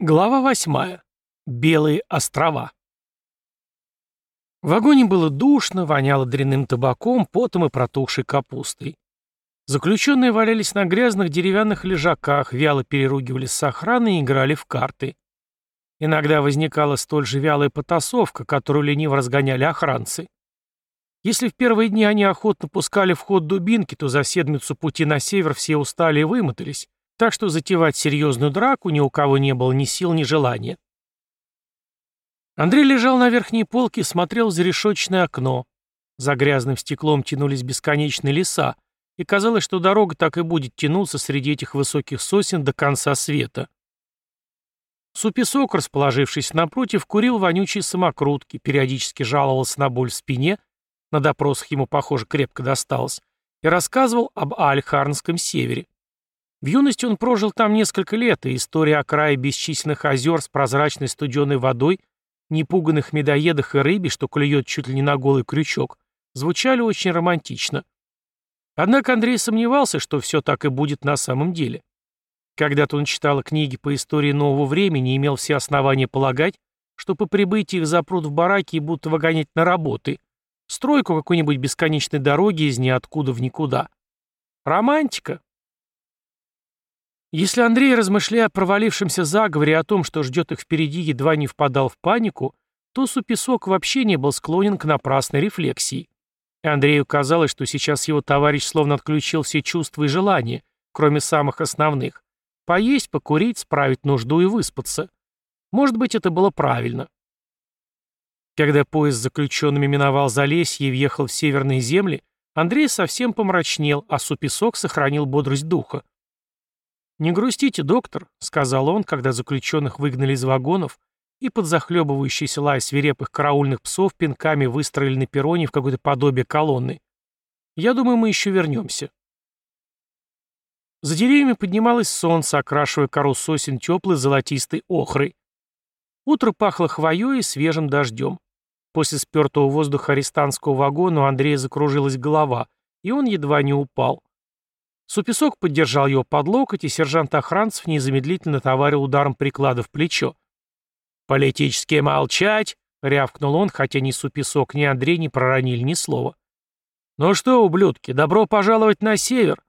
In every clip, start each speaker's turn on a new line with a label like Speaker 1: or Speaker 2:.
Speaker 1: Глава восьмая. Белые острова. В вагоне было душно, воняло дрянным табаком, потом и протухшей капустой. Заключенные валялись на грязных деревянных лежаках, вяло переругивались с охраной и играли в карты. Иногда возникала столь же вялая потасовка, которую лениво разгоняли охранцы. Если в первые дни они охотно пускали в ход дубинки, то за седмицу пути на север все устали и вымотались, так что затевать серьезную драку ни у кого не было ни сил, ни желания. Андрей лежал на верхней полке и смотрел в зарешочное окно. За грязным стеклом тянулись бесконечные леса, и казалось, что дорога так и будет тянуться среди этих высоких сосен до конца света. Супесок, расположившись напротив, курил вонючие самокрутки, периодически жаловался на боль в спине, на допросах ему, похоже, крепко досталось, и рассказывал об Альхарнском севере. В юности он прожил там несколько лет, и история о крае бесчисленных озер с прозрачной студеной водой, непуганных медоедах и рыбе, что клюет чуть ли не на голый крючок, звучали очень романтично. Однако Андрей сомневался, что все так и будет на самом деле. Когда-то он читал книги по истории нового времени и имел все основания полагать, что по прибытии их запрут в бараки и будут выгонять на работы, стройку какой-нибудь бесконечной дороги из ниоткуда в никуда. Романтика, если Андрей, размышляя о провалившемся заговоре и о том, что ждет их впереди, едва не впадал в панику, то Супесок вообще не был склонен к напрасной рефлексии. И Андрею казалось, что сейчас его товарищ словно отключил все чувства и желания, кроме самых основных. Поесть, покурить, справить нужду и выспаться. Может быть, это было правильно. Когда поезд с заключенными миновал Залесье и въехал в северные земли, Андрей совсем помрачнел, а Супесок сохранил бодрость духа. «Не грустите, доктор», — сказал он, когда заключенных выгнали из вагонов, и под захлебывающийся лай свирепых караульных псов пинками выстроили на перроне в какое-то подобие колонны. «Я думаю, мы еще вернемся». За деревьями поднималось солнце, окрашивая кору сосен теплой золотистой охрой. Утро пахло хвоей и свежим дождем. После спертого воздуха арестантского вагона у Андрея закружилась голова, и он едва не упал. Супесок поддержал его под локоть, и сержант Охранцев незамедлительно товарил ударом приклада в плечо. «Политически молчать!» — рявкнул он, хотя ни Супесок, ни Андрей не проронили ни слова. «Ну что, ублюдки, добро пожаловать на север.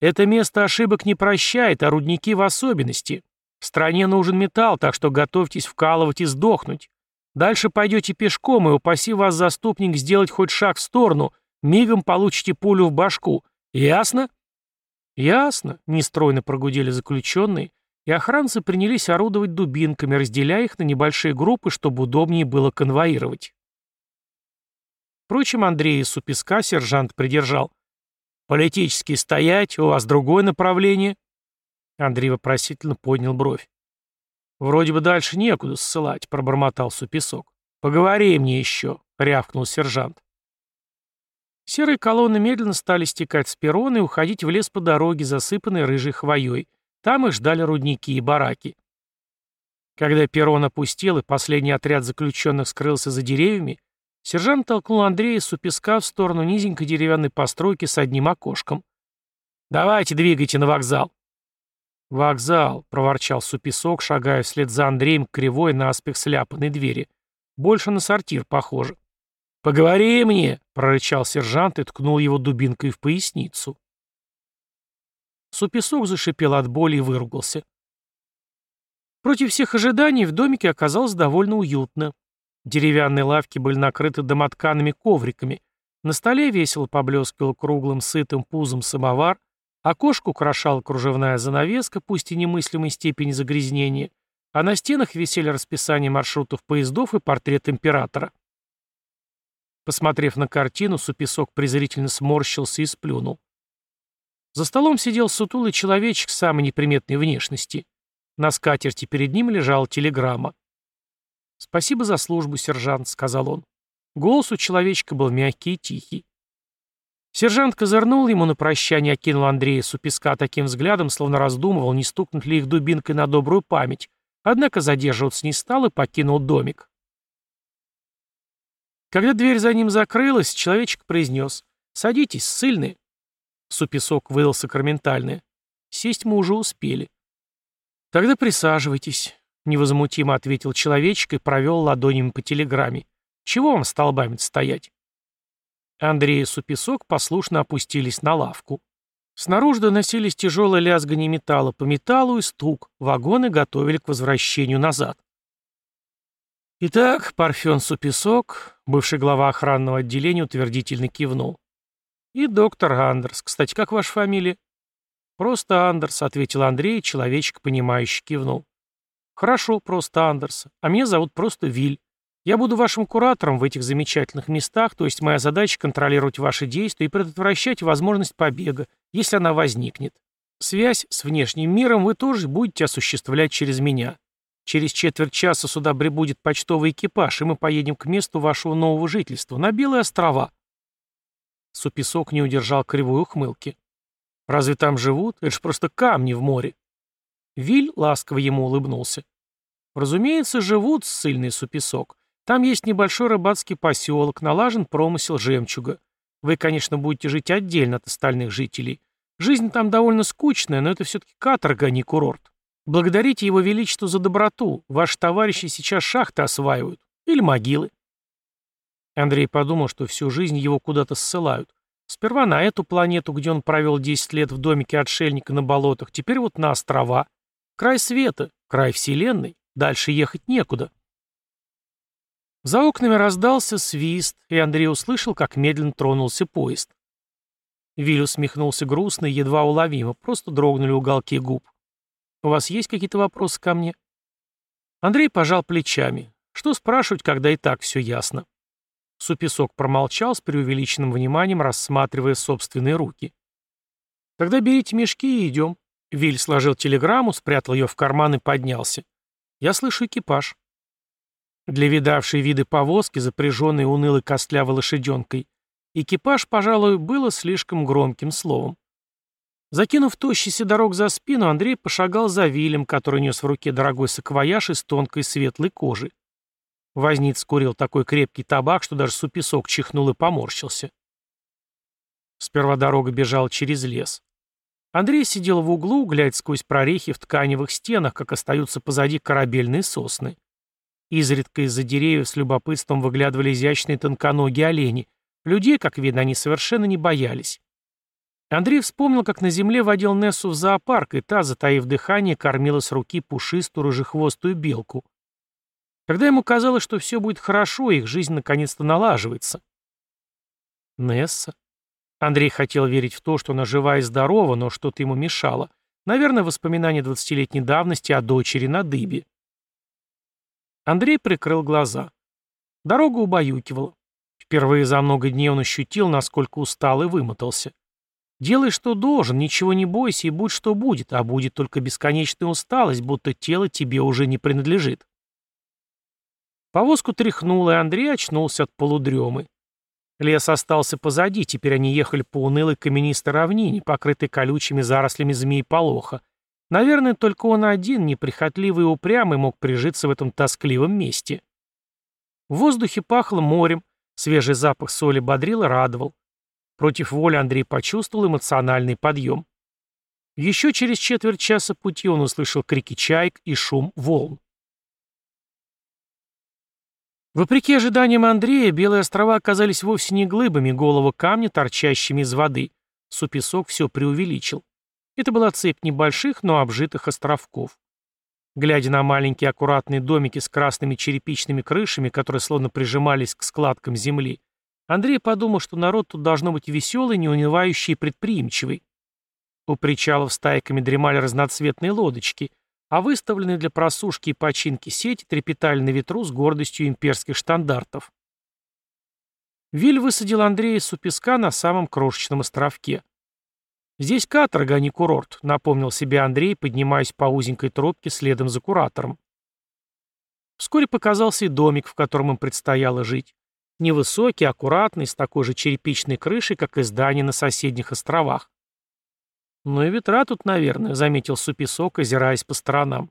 Speaker 1: Это место ошибок не прощает, а рудники в особенности. В стране нужен металл, так что готовьтесь вкалывать и сдохнуть. Дальше пойдете пешком, и упаси вас заступник сделать хоть шаг в сторону, мигом получите пулю в башку. Ясно?» «Ясно», — нестройно прогудели заключенные, и охранцы принялись орудовать дубинками, разделяя их на небольшие группы, чтобы удобнее было конвоировать. Впрочем, Андрея из Суписка сержант придержал. «Политически стоять, у вас другое направление?» Андрей вопросительно поднял бровь. «Вроде бы дальше некуда ссылать», — пробормотал Супесок. «Поговори мне еще», — рявкнул сержант. Серые колонны медленно стали стекать с перрона и уходить в лес по дороге, засыпанной рыжей хвоей. Там их ждали рудники и бараки. Когда перрон опустел и последний отряд заключенных скрылся за деревьями, сержант толкнул Андрея с у песка в сторону низенькой деревянной постройки с одним окошком. «Давайте двигайте на вокзал». «Вокзал», — проворчал Супесок, шагая вслед за Андреем к кривой наспех сляпанной двери. «Больше на сортир похоже». «Поговори мне!» — прорычал сержант и ткнул его дубинкой в поясницу. Супесок зашипел от боли и выругался. Против всех ожиданий в домике оказалось довольно уютно. Деревянные лавки были накрыты домотканными ковриками. На столе весело поблескивал круглым сытым пузом самовар, окошко украшала кружевная занавеска, пусть и немыслимой степени загрязнения, а на стенах висели расписание маршрутов поездов и портрет императора. Посмотрев на картину, Супесок презрительно сморщился и сплюнул. За столом сидел сутулый человечек самой неприметной внешности. На скатерти перед ним лежала телеграмма. «Спасибо за службу, сержант», — сказал он. Голос у человечка был мягкий и тихий. Сержант козырнул ему на прощание, окинул Андрея Супеска таким взглядом, словно раздумывал, не стукнуть ли их дубинкой на добрую память, однако задерживаться не стал и покинул домик. Когда дверь за ним закрылась, человечек произнес «Садитесь, ссыльные». Супесок выдал сакраментальное. Сесть мы уже успели. Тогда присаживайтесь. невозмутимо ответил человечек и провел ладонями по телеграмме. «Чего вам столбами стоять?» Андрей и Супесок послушно опустились на лавку. Снаружи доносились тяжелые лязгания металла по металлу и стук. Вагоны готовили к возвращению назад. «Итак, Парфен Супесок», бывший глава охранного отделения, утвердительно кивнул. «И доктор Андерс. Кстати, как ваша фамилия?» «Просто Андерс», — ответил Андрей, человечек, понимающе кивнул. «Хорошо, просто Андерс. А меня зовут просто Виль. Я буду вашим куратором в этих замечательных местах, то есть моя задача — контролировать ваши действия и предотвращать возможность побега, если она возникнет. Связь с внешним миром вы тоже будете осуществлять через меня. Через четверть часа сюда прибудет почтовый экипаж, и мы поедем к месту вашего нового жительства, на Белые острова». Супесок не удержал кривой ухмылки. «Разве там живут? Это ж просто камни в море». Виль ласково ему улыбнулся. «Разумеется, живут, ссыльный Супесок. Там есть небольшой рыбацкий поселок, налажен промысел жемчуга. Вы, конечно, будете жить отдельно от остальных жителей. Жизнь там довольно скучная, но это все-таки каторга, а не курорт. Благодарите его величеству за доброту. Ваши товарищи сейчас шахты осваивают. Или могилы. Андрей подумал, что всю жизнь его куда-то ссылают. Сперва на эту планету, где он провел 10 лет в домике отшельника на болотах, теперь вот на острова. Край света, край вселенной. Дальше ехать некуда. За окнами раздался свист, и Андрей услышал, как медленно тронулся поезд. Виль усмехнулся грустно и едва уловимо, просто дрогнули уголки губ. «У вас есть какие-то вопросы ко мне?» Андрей пожал плечами. Что спрашивать, когда и так все ясно? Супесок промолчал с преувеличенным вниманием, рассматривая собственные руки. «Тогда берите мешки и идем». Виль сложил телеграмму, спрятал ее в карман и поднялся. «Я слышу экипаж». Для видавшей виды повозки, запряженной унылой костлявой лошаденкой, экипаж, пожалуй, было слишком громким словом. Закинув тощий седорог за спину, Андрей пошагал за Вилем, который нес в руке дорогой саквояж из тонкой светлой кожи. Возниц курил такой крепкий табак, что даже супесок чихнул и поморщился. Сперва дорога бежала через лес. Андрей сидел в углу, глядя сквозь прорехи в тканевых стенах, как остаются позади корабельные сосны. Изредка из-за деревьев с любопытством выглядывали изящные тонконогие олени. Людей, как видно, они совершенно не боялись. Андрей вспомнил, как на земле водил Нессу в зоопарк, и та, затаив дыхание, кормила с руки пушистую рыжехвостую белку. Когда ему казалось, что все будет хорошо, их жизнь наконец-то налаживается. Несса. Андрей хотел верить в то, что она жива и здорова, но что-то ему мешало. Наверное, воспоминания двадцатилетней давности о дочери на дыбе. Андрей прикрыл глаза. Дорога убаюкивала. Впервые за много дней он ощутил, насколько устал и вымотался. Делай, что должен, ничего не бойся и будь что будет, а будет только бесконечная усталость, будто тело тебе уже не принадлежит. Повозку тряхнуло, и Андрей очнулся от полудремы. Лес остался позади, теперь они ехали по унылой каменистой равнине, покрытой колючими зарослями змеи-полоха, Наверное, только он один, неприхотливый и упрямый, мог прижиться в этом тоскливом месте. В воздухе пахло морем, свежий запах соли бодрил и радовал. Против воли Андрей почувствовал эмоциональный подъем. Еще через четверть часа пути он услышал крики чаек и шум волн. Вопреки ожиданиям Андрея, Белые острова оказались вовсе не глыбами голого камня, торчащими из воды. Супесок все преувеличил. Это была цепь небольших, но обжитых островков. Глядя на маленькие аккуратные домики с красными черепичными крышами, которые словно прижимались к складкам земли, Андрей подумал, что народ тут должно быть веселый, неунывающий и предприимчивый. У причалов стайками дремали разноцветные лодочки, а выставленные для просушки и починки сети трепетали на ветру с гордостью имперских штандартов. Виль высадил Андрея с песка на самом крошечном островке. «Здесь каторга, а не курорт», — напомнил себе Андрей, поднимаясь по узенькой тропке следом за куратором. Вскоре показался и домик, в котором им предстояло жить. Невысокий, аккуратный, с такой же черепичной крышей, как и здания на соседних островах. «Ну и ветра тут, наверное», — заметил Супесок, озираясь по сторонам.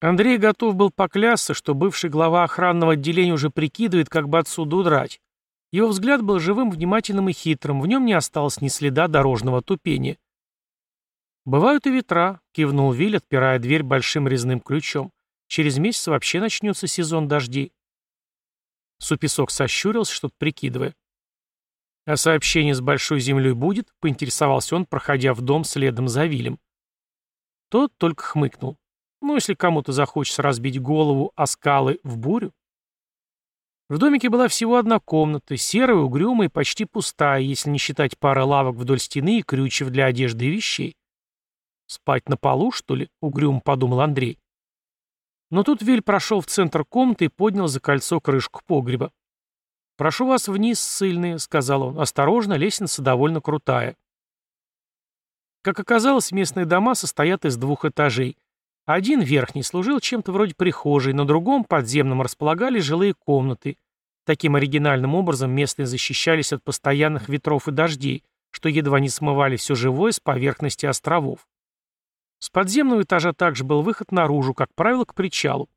Speaker 1: Андрей готов был поклясться, что бывший глава охранного отделения уже прикидывает, как бы отсюда удрать, его взгляд был живым, внимательным и хитрым, в нем не осталось ни следа дорожного тупения. «Бывают и ветра», — кивнул Виль, отпирая дверь большим резным ключом. Через месяц вообще начнется сезон дождей. Супесок сощурился, что-то прикидывая. «А сообщение с Большой Землей будет?» — поинтересовался он, проходя в дом следом за Вилем. Тот только хмыкнул. «Ну, если кому-то захочется разбить голову о скалы в бурю?» В домике была всего одна комната, серая, угрюмая и почти пустая, если не считать пары лавок вдоль стены и крючев для одежды и вещей. «Спать на полу, что ли?» — угрюмо подумал Андрей. Но тут Виль прошел в центр комнаты и поднял за кольцо крышку погреба. «Прошу вас вниз, ссыльные», — сказал он. «Осторожно, лестница довольно крутая». Как оказалось, местные дома состоят из двух этажей. Один, верхний, служил чем-то вроде прихожей, на другом, подземном, располагались жилые комнаты. Таким оригинальным образом местные защищались от постоянных ветров и дождей, что едва не смывали все живое с поверхности островов. С подземного этажа также был выход наружу, как правило, к причалу.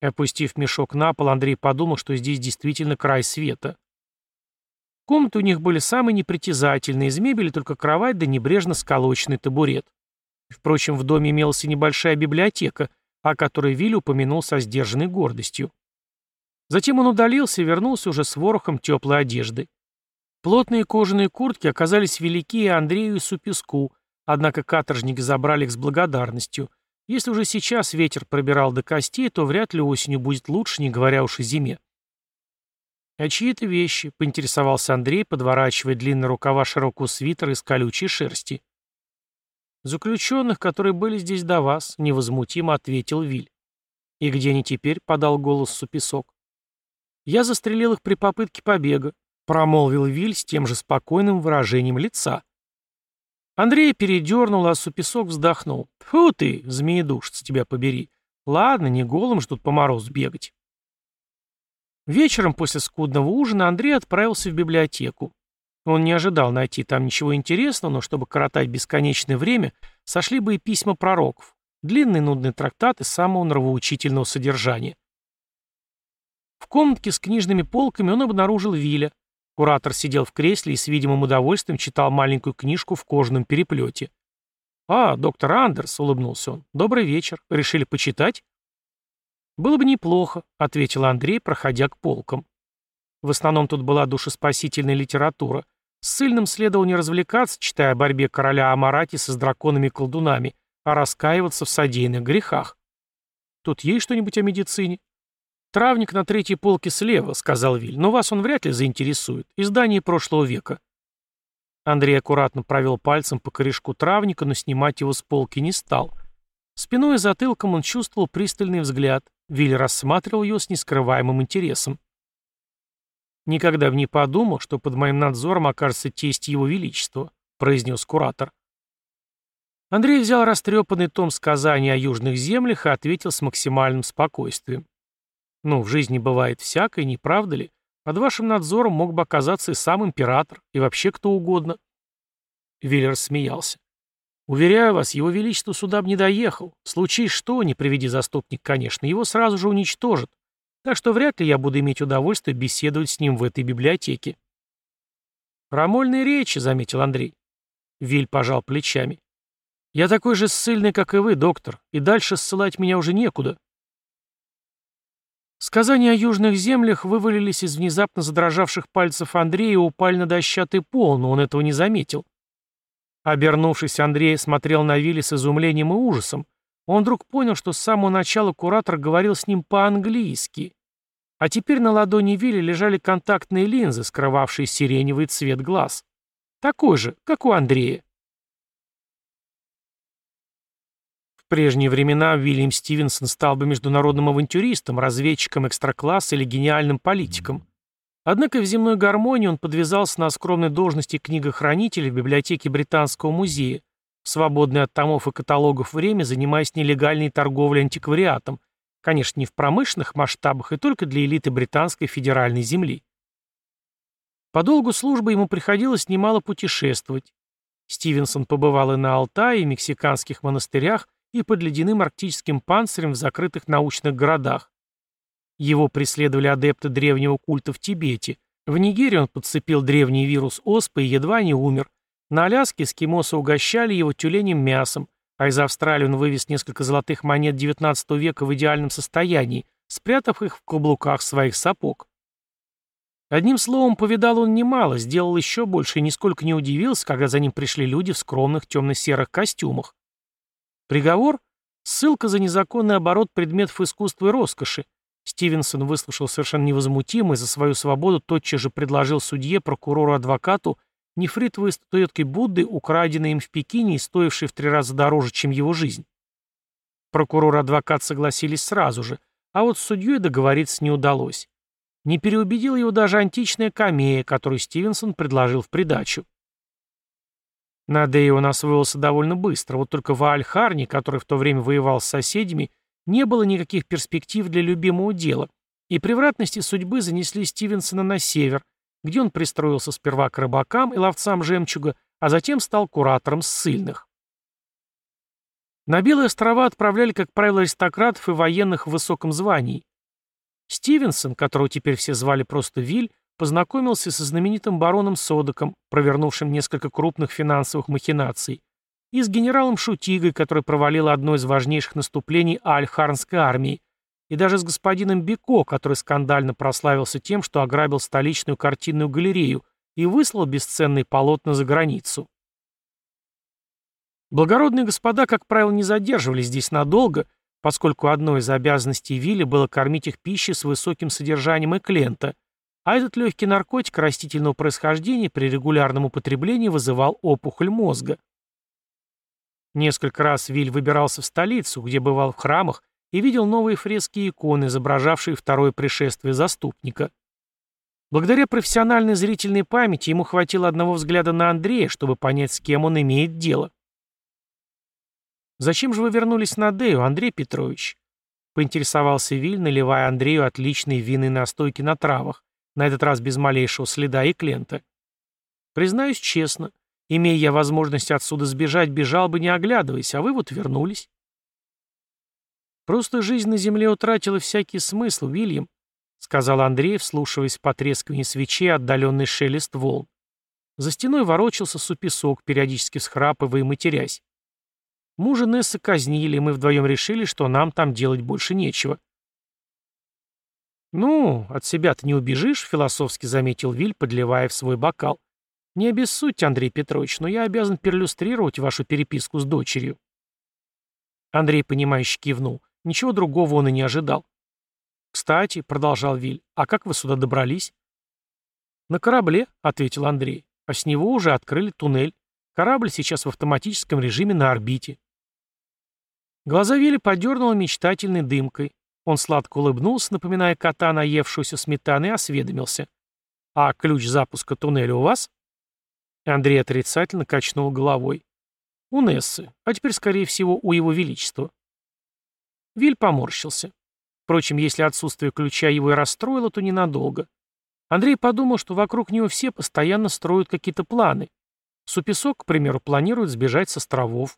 Speaker 1: Опустив мешок на пол, Андрей подумал, что здесь действительно край света. Комнаты у них были самые непритязательные, из мебели только кровать да небрежно сколоченный табурет. Впрочем, в доме имелась небольшая библиотека, о которой Вилли упомянул со сдержанной гордостью. Затем он удалился и вернулся уже с ворохом теплой одежды. Плотные кожаные куртки оказались велики и Андрею и Супеску, Однако каторжники забрали их с благодарностью. Если уже сейчас ветер пробирал до костей, то вряд ли осенью будет лучше, не говоря уж о зиме. «А чьи это вещи?» — поинтересовался Андрей, подворачивая длинные рукава широкого свитера из колючей шерсти. «Заключенных, которые были здесь до вас», — невозмутимо ответил Виль. «И где они теперь?» — подал голос Супесок. «Я застрелил их при попытке побега», — промолвил Виль с тем же спокойным выражением лица. Андрей передернул, а Супесок вздохнул. «Фу ты, змеедушец, тебя побери. Ладно, не голым ж тут по морозу бегать». Вечером после скудного ужина Андрей отправился в библиотеку. Он не ожидал найти там ничего интересного, но чтобы коротать бесконечное время, сошли бы и письма пророков, длинные нудные трактаты самого нравоучительного содержания. В комнатке с книжными полками он обнаружил Виля, Куратор сидел в кресле и с видимым удовольствием читал маленькую книжку в кожаном переплете. «А, доктор Андерс», — улыбнулся он, — «добрый вечер. Решили почитать?» «Было бы неплохо», — ответил Андрей, проходя к полкам. В основном тут была душеспасительная литература. С Сыльным следовало не развлекаться, читая о борьбе короля Амаратиса с драконами-колдунами, а раскаиваться в содеянных грехах. «Тут есть что-нибудь о медицине?» «Травник на третьей полке слева», — сказал Виль, — «но вас он вряд ли заинтересует. Издание прошлого века». Андрей аккуратно провел пальцем по корешку травника, но снимать его с полки не стал. Спиной и затылком он чувствовал пристальный взгляд. Виль рассматривал его с нескрываемым интересом. «Никогда бы не подумал, что под моим надзором окажется тесть его величества», — произнес куратор. Андрей взял растрепанный том сказаний о южных землях и ответил с максимальным спокойствием. Ну, в жизни бывает всякое, не правда ли? Под вашим надзором мог бы оказаться и сам император, и вообще кто угодно. Виллер смеялся. Уверяю вас, его величество сюда бы не доехал. Случись что, не приведи заступник, конечно, его сразу же уничтожат. Так что вряд ли я буду иметь удовольствие беседовать с ним в этой библиотеке. «Крамольные речи», — заметил Андрей. Виль пожал плечами. «Я такой же ссыльный, как и вы, доктор, и дальше ссылать меня уже некуда. Сказания о южных землях вывалились из внезапно задрожавших пальцев Андрея и упали на дощатый пол, но он этого не заметил. Обернувшись, Андрей смотрел на Вилли с изумлением и ужасом. Он вдруг понял, что с самого начала куратор говорил с ним по-английски. А теперь на ладони Вилли лежали контактные линзы, скрывавшие сиреневый цвет глаз. Такой же, как у Андрея. В прежние времена Уильям Стивенсон стал бы международным авантюристом, разведчиком экстракласса или гениальным политиком. Однако в земной гармонии он подвязался на скромной должности книгохранителя в библиотеке Британского музея, свободное от томов и каталогов время, занимаясь нелегальной торговлей антиквариатом, конечно, не в промышленных масштабах и только для элиты британской федеральной земли. По долгу службы ему приходилось немало путешествовать. Стивенсон побывал и на Алтае, и в мексиканских монастырях, и под ледяным арктическим панцирем в закрытых научных городах. Его преследовали адепты древнего культа в Тибете. В Нигерии он подцепил древний вирус оспы и едва не умер. На Аляске эскимосы угощали его тюленем мясом, а из Австралии он вывез несколько золотых монет XIX века в идеальном состоянии, спрятав их в каблуках своих сапог. Одним словом, повидал он немало, сделал еще больше и нисколько не удивился, когда за ним пришли люди в скромных темно-серых костюмах. Приговор — ссылка за незаконный оборот предметов искусства и роскоши. Стивенсон выслушал совершенно невозмутимо и за свою свободу тотчас же предложил судье, прокурору, адвокату нефритовые статуэтки Будды, украденные им в Пекине и стоившие в три раза дороже, чем его жизнь. Прокурор и адвокат согласились сразу же, а вот с судьей договориться не удалось. Не переубедила его даже античная камея, которую Стивенсон предложил в придачу. На Дее он освоился довольно быстро, вот только в Альхарне, который в то время воевал с соседями, не было никаких перспектив для любимого дела, и превратности судьбы занесли Стивенсона на север, где он пристроился сперва к рыбакам и ловцам жемчуга, а затем стал куратором ссыльных. На Белые острова отправляли, как правило, аристократов и военных в высоком звании, Стивенсон, которого теперь все звали просто Виль, познакомился со знаменитым бароном Содоком, провернувшим несколько крупных финансовых махинаций, и с генералом Шутигой, который провалил одно из важнейших наступлений Альхарнской армии, и даже с господином Бико, который скандально прославился тем, что ограбил столичную картинную галерею и выслал бесценные полотна за границу. Благородные господа, как правило, не задерживались здесь надолго поскольку одной из обязанностей Вилли было кормить их пищей с высоким содержанием эклента, а этот легкий наркотик растительного происхождения при регулярном употреблении вызывал опухоль мозга. Несколько раз Виль выбирался в столицу, где бывал в храмах, и видел новые фрески и иконы, изображавшие второе пришествие заступника. Благодаря профессиональной зрительной памяти ему хватило одного взгляда на Андрея, чтобы понять, с кем он имеет дело. «Зачем же вы вернулись на Дею, Андрей Петрович?» Поинтересовался Виль, наливая Андрею отличные винные настойки на травах, на этот раз без малейшего следа и клента. «Признаюсь честно, имея я возможность отсюда сбежать, бежал бы не оглядываясь, а вы вот вернулись». «Просто жизнь на земле утратила всякий смысл, Вильям», сказал Андрей, вслушиваясь в потрескивание свечей отдаленный шелест волн. За стеной ворочался супесок, периодически схрапывая и матерясь. Мужа Несса казнили, и мы вдвоем решили, что нам там делать больше нечего. «Ну, от себя-то не убежишь», — философски заметил Виль, подливая в свой бокал. «Не обессудьте, Андрей Петрович, но я обязан перлюстрировать вашу переписку с дочерью». Андрей, понимающе кивнул. Ничего другого он и не ожидал. «Кстати», — продолжал Виль, — «а как вы сюда добрались?» «На корабле», — ответил Андрей, — «а с него уже открыли туннель. Корабль сейчас в автоматическом режиме на орбите. Глаза Вилли подернуло мечтательной дымкой. Он сладко улыбнулся, напоминая кота, наевшуюся сметаны, и осведомился. «А ключ запуска туннеля у вас?» Андрей отрицательно качнул головой. «У Нессы, а теперь, скорее всего, у его величества». Виль поморщился. Впрочем, если отсутствие ключа его и расстроило, то ненадолго. Андрей подумал, что вокруг него все постоянно строят какие-то планы. Супесок, к примеру, планирует сбежать с островов.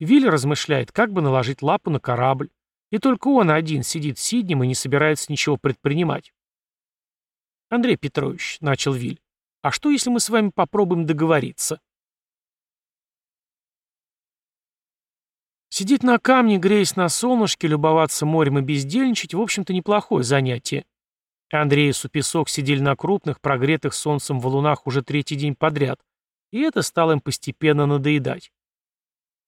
Speaker 1: Вилли размышляет, как бы наложить лапу на корабль. И только он один сидит сиднем и не собирается ничего предпринимать. «Андрей Петрович», — начал Виль, — «а что, если мы с вами попробуем договориться?» Сидеть на камне, греясь на солнышке, любоваться морем и бездельничать, в общем-то, неплохое занятие. Андрей и Супесок сидели на крупных, прогретых солнцем валунах уже третий день подряд, и это стало им постепенно надоедать.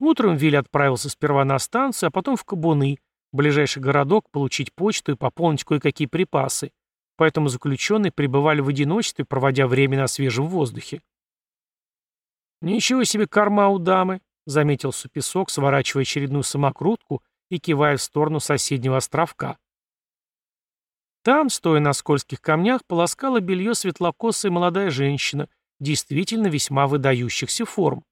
Speaker 1: Утром Вилли отправился сперва на станцию, а потом в Кабуны, ближайший городок, получить почту и пополнить кое-какие припасы, поэтому заключенные пребывали в одиночестве, проводя время на свежем воздухе. «Ничего себе корма у дамы», — заметил Супесок, сворачивая очередную самокрутку и кивая в сторону соседнего островка. Там, стоя на скользких камнях, полоскала белье светлокосая молодая женщина, действительно весьма выдающихся форм.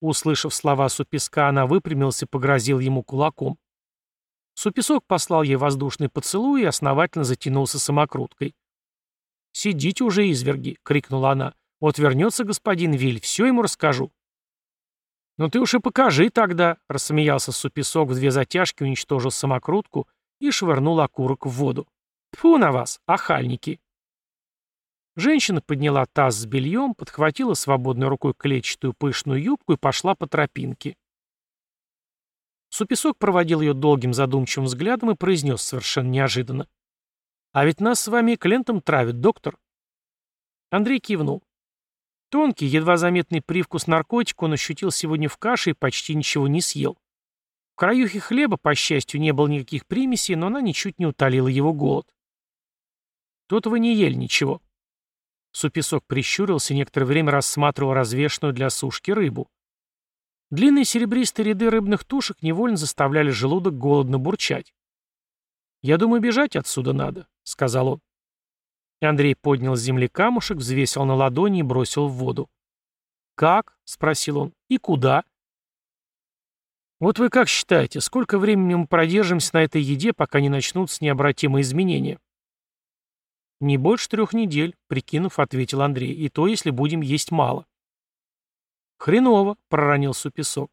Speaker 1: Услышав слова Суписка, она выпрямилась и погрозил ему кулаком. Супесок послал ей воздушный поцелуй и основательно затянулся самокруткой. «Сидите уже, изверги!» — крикнула она. «Вот вернется господин Виль, все ему расскажу». «Ну ты уж и покажи тогда!» — рассмеялся Супесок в две затяжки, уничтожил самокрутку и швырнул окурок в воду. «Тьфу на вас, охальники!» Женщина подняла таз с бельем, подхватила свободной рукой клетчатую пышную юбку и пошла по тропинке. Супесок проводил ее долгим задумчивым взглядом и произнес совершенно неожиданно. «А ведь нас с вами клиентом травят, доктор». Андрей кивнул. Тонкий, едва заметный привкус наркотика он ощутил сегодня в каше и почти ничего не съел. В краюхе хлеба, по счастью, не было никаких примесей, но она ничуть не утолила его голод. «Тут вы не ели ничего». Супесок прищурился некоторое время рассматривал развешенную для сушки рыбу. Длинные серебристые ряды рыбных тушек невольно заставляли желудок голодно бурчать. «Я думаю, бежать отсюда надо», — сказал он. Андрей поднял с земли камушек, взвесил на ладони и бросил в воду. «Как?» — спросил он. «И куда?» «Вот вы как считаете, сколько времени мы продержимся на этой еде, пока не начнутся необратимые изменения?» «Не больше трех недель», — прикинув, ответил Андрей. «И то, если будем есть мало». «Хреново», — проронил Супесок.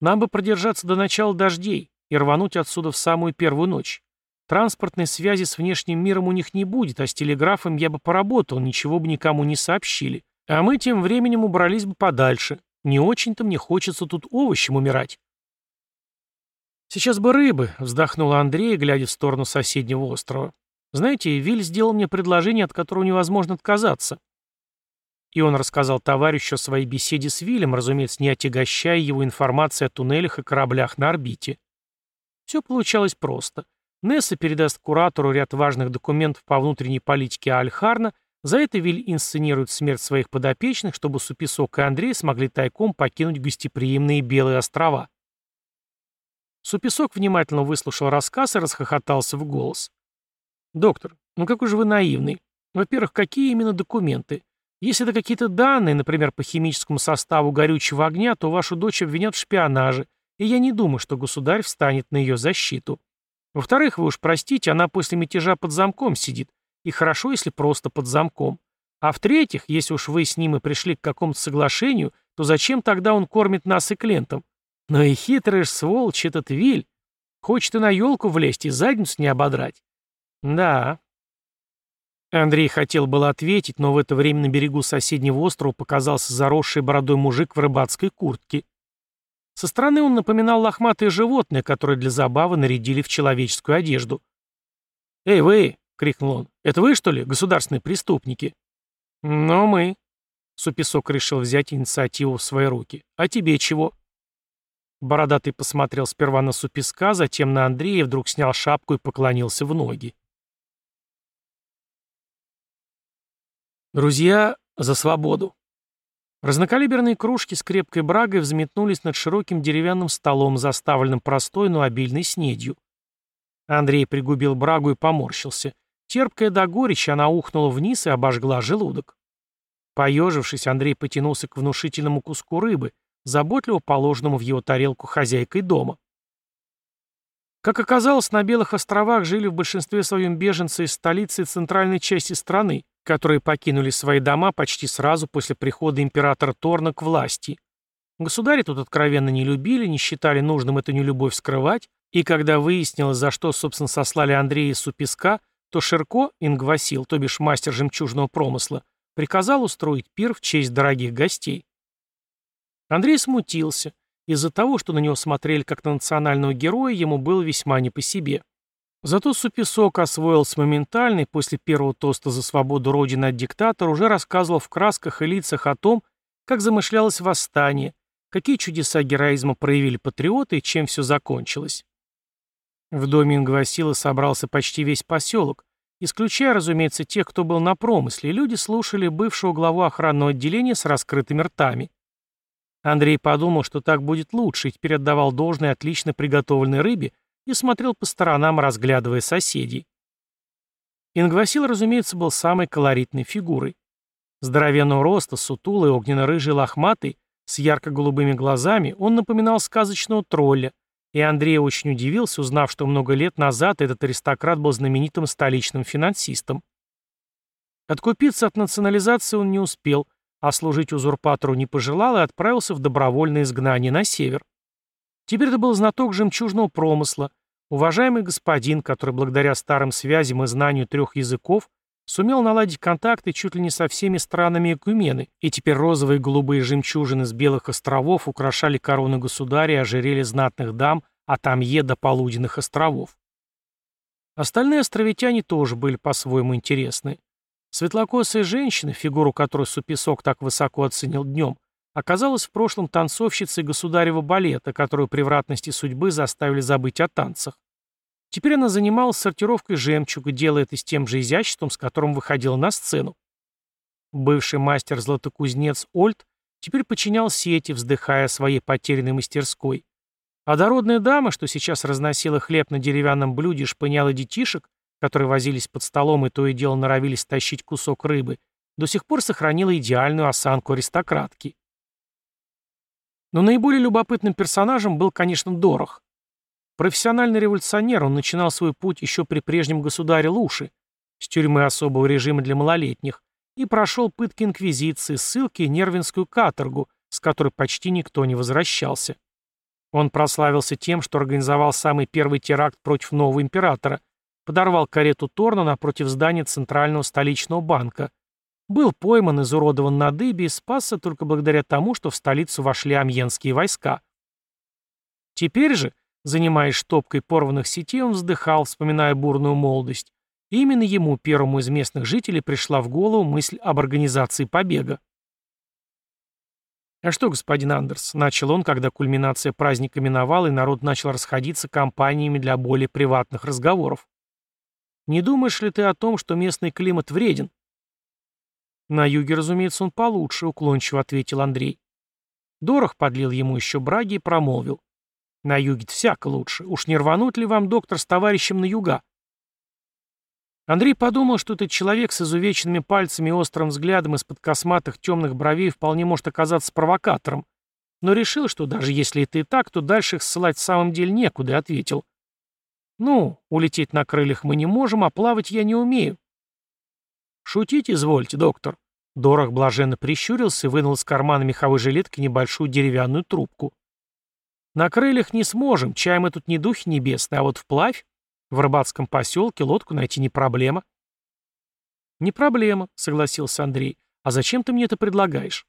Speaker 1: «Нам бы продержаться до начала дождей и рвануть отсюда в самую первую ночь. Транспортной связи с внешним миром у них не будет, а с телеграфом я бы поработал, ничего бы никому не сообщили. А мы тем временем убрались бы подальше. Не очень-то мне хочется тут овощем умирать. «Сейчас бы рыбы», — вздохнул Андрей, глядя в сторону соседнего острова. «Знаете, Виль сделал мне предложение, от которого невозможно отказаться». И он рассказал товарищу о своей беседе с Вилем, разумеется, не отягощая его информацией о туннелях и кораблях на орбите. Все получалось просто. Несса передаст куратору ряд важных документов по внутренней политике Альхарна, за это Виль инсценирует смерть своих подопечных, чтобы Суписок и Андрей смогли тайком покинуть гостеприимные Белые острова. Суписок внимательно выслушал рассказ и расхохотался в голос. «Доктор, ну какой же вы наивный. Во-первых, какие именно документы? Если это какие-то данные, например, по химическому составу горючего огня, то вашу дочь обвинят в шпионаже, и я не думаю, что государь встанет на ее защиту. Во-вторых, вы уж простите, она после мятежа под замком сидит. И хорошо, если просто под замком. А в-третьих, если уж вы с ним и пришли к какому-то соглашению, то зачем тогда он кормит нас и клиентам? Но и хитрый ж сволочь этот Виль. Хочет и на елку влезть, и задницу не ободрать. Да. Андрей хотел было ответить, но в это время на берегу соседнего острова показался заросший бородой мужик в рыбацкой куртке. Со стороны он напоминал лохматое животное, которое для забавы нарядили в человеческую одежду. «Эй, вы!» — крикнул он. «Это вы, что ли, государственные преступники?» «Ну, мы». Супесок решил взять инициативу в свои руки. «А тебе чего?» Бородатый посмотрел сперва на Супеска, затем на Андрея, вдруг снял шапку и поклонился в ноги. «Друзья, за свободу!» Разнокалиберные кружки с крепкой брагой взметнулись над широким деревянным столом, заставленным простой, но обильной снедью. Андрей пригубил брагу и поморщился. Терпкая до горечи, она ухнула вниз и обожгла желудок. Поежившись, Андрей потянулся к внушительному куску рыбы, заботливо положенному в его тарелку хозяйкой дома. Как оказалось, на Белых островах жили в большинстве своем беженцы из столицы и центральной части страны, которые покинули свои дома почти сразу после прихода императора Торна к власти. Государи тут откровенно не любили, не считали нужным эту нелюбовь скрывать, и когда выяснилось, за что, собственно, сослали Андрея Суписка, то Ширко, Ингвасил, то бишь мастер жемчужного промысла, приказал устроить пир в честь дорогих гостей. Андрей смутился. Из-за того, что на него смотрели как на национального героя, ему было весьма не по себе. Зато Супесок освоился моментально и после первого тоста за свободу Родины от диктатора уже рассказывал в красках и лицах о том, как замышлялось восстание, какие чудеса героизма проявили патриоты и чем все закончилось. В доме Ингвасила собрался почти весь поселок, исключая, разумеется, тех, кто был на промысле, и люди слушали бывшего главу охранного отделения с раскрытыми ртами. Андрей подумал, что так будет лучше, и теперь отдавал должное отлично приготовленной рыбе, и смотрел по сторонам, разглядывая соседей. Ингвасил, разумеется, был самой колоритной фигурой. Здоровенного роста, сутулый, огненно-рыжий, лохматый, с ярко-голубыми глазами, он напоминал сказочного тролля, и Андрей очень удивился, узнав, что много лет назад этот аристократ был знаменитым столичным финансистом. Откупиться от национализации он не успел, а служить узурпатору не пожелал и отправился в добровольное изгнание на север. Теперь это был знаток жемчужного промысла, уважаемый господин, который благодаря старым связям и знанию трех языков сумел наладить контакты чуть ли не со всеми странами Экумены, и теперь розовые и голубые жемчужины с белых островов украшали короны государя и ожерели знатных дам а там е до полуденных островов. Остальные островитяне тоже были по-своему интересны. Светлокосая женщина, фигуру которой Супесок так высоко оценил днем, оказалась в прошлом танцовщицей государева балета, которую превратности судьбы заставили забыть о танцах. Теперь она занималась сортировкой жемчуга, делая это с тем же изяществом, с которым выходила на сцену. Бывший мастер-златокузнец Ольд теперь подчинял сети, вздыхая о своей потерянной мастерской. А дородная дама, что сейчас разносила хлеб на деревянном блюде и шпыняла детишек, которые возились под столом и то и дело норовились тащить кусок рыбы, до сих пор сохранила идеальную осанку аристократки. Но наиболее любопытным персонажем был, конечно, Дорох. Профессиональный революционер, он начинал свой путь еще при прежнем государе Луши, с тюрьмы особого режима для малолетних, и прошел пытки инквизиции, ссылки и нервинскую каторгу, с которой почти никто не возвращался. Он прославился тем, что организовал самый первый теракт против нового императора, подорвал карету Торна напротив здания Центрального столичного банка, был пойман, изуродован на дыбе и спасся только благодаря тому, что в столицу вошли амьенские войска. Теперь же, занимаясь штопкой порванных сетей, он вздыхал, вспоминая бурную молодость. И именно ему, первому из местных жителей, пришла в голову мысль об организации побега. «А что, господин Андерс?» — начал он, когда кульминация праздника миновала, и народ начал расходиться компаниями для более приватных разговоров. «Не думаешь ли ты о том, что местный климат вреден?» «На юге, разумеется, он получше», — уклончиво ответил Андрей. Дорох подлил ему еще браги и промолвил. «На юге всяко лучше. Уж не рвануть ли вам, доктор, с товарищем на юга?» Андрей подумал, что этот человек с изувеченными пальцами и острым взглядом из-под косматых темных бровей вполне может оказаться провокатором, но решил, что даже если это и так, то дальше их ссылать в самом деле некуда, и ответил. «Ну, улететь на крыльях мы не можем, а плавать я не умею. «Шутить извольте, доктор». Дорох блаженно прищурился и вынул из кармана меховой жилетки небольшую деревянную трубку. «На крыльях не сможем, чай мы тут не духи небесные, а вот вплавь в рыбацком поселке лодку найти не проблема». «Не проблема», — согласился Андрей. «А зачем ты мне это предлагаешь?»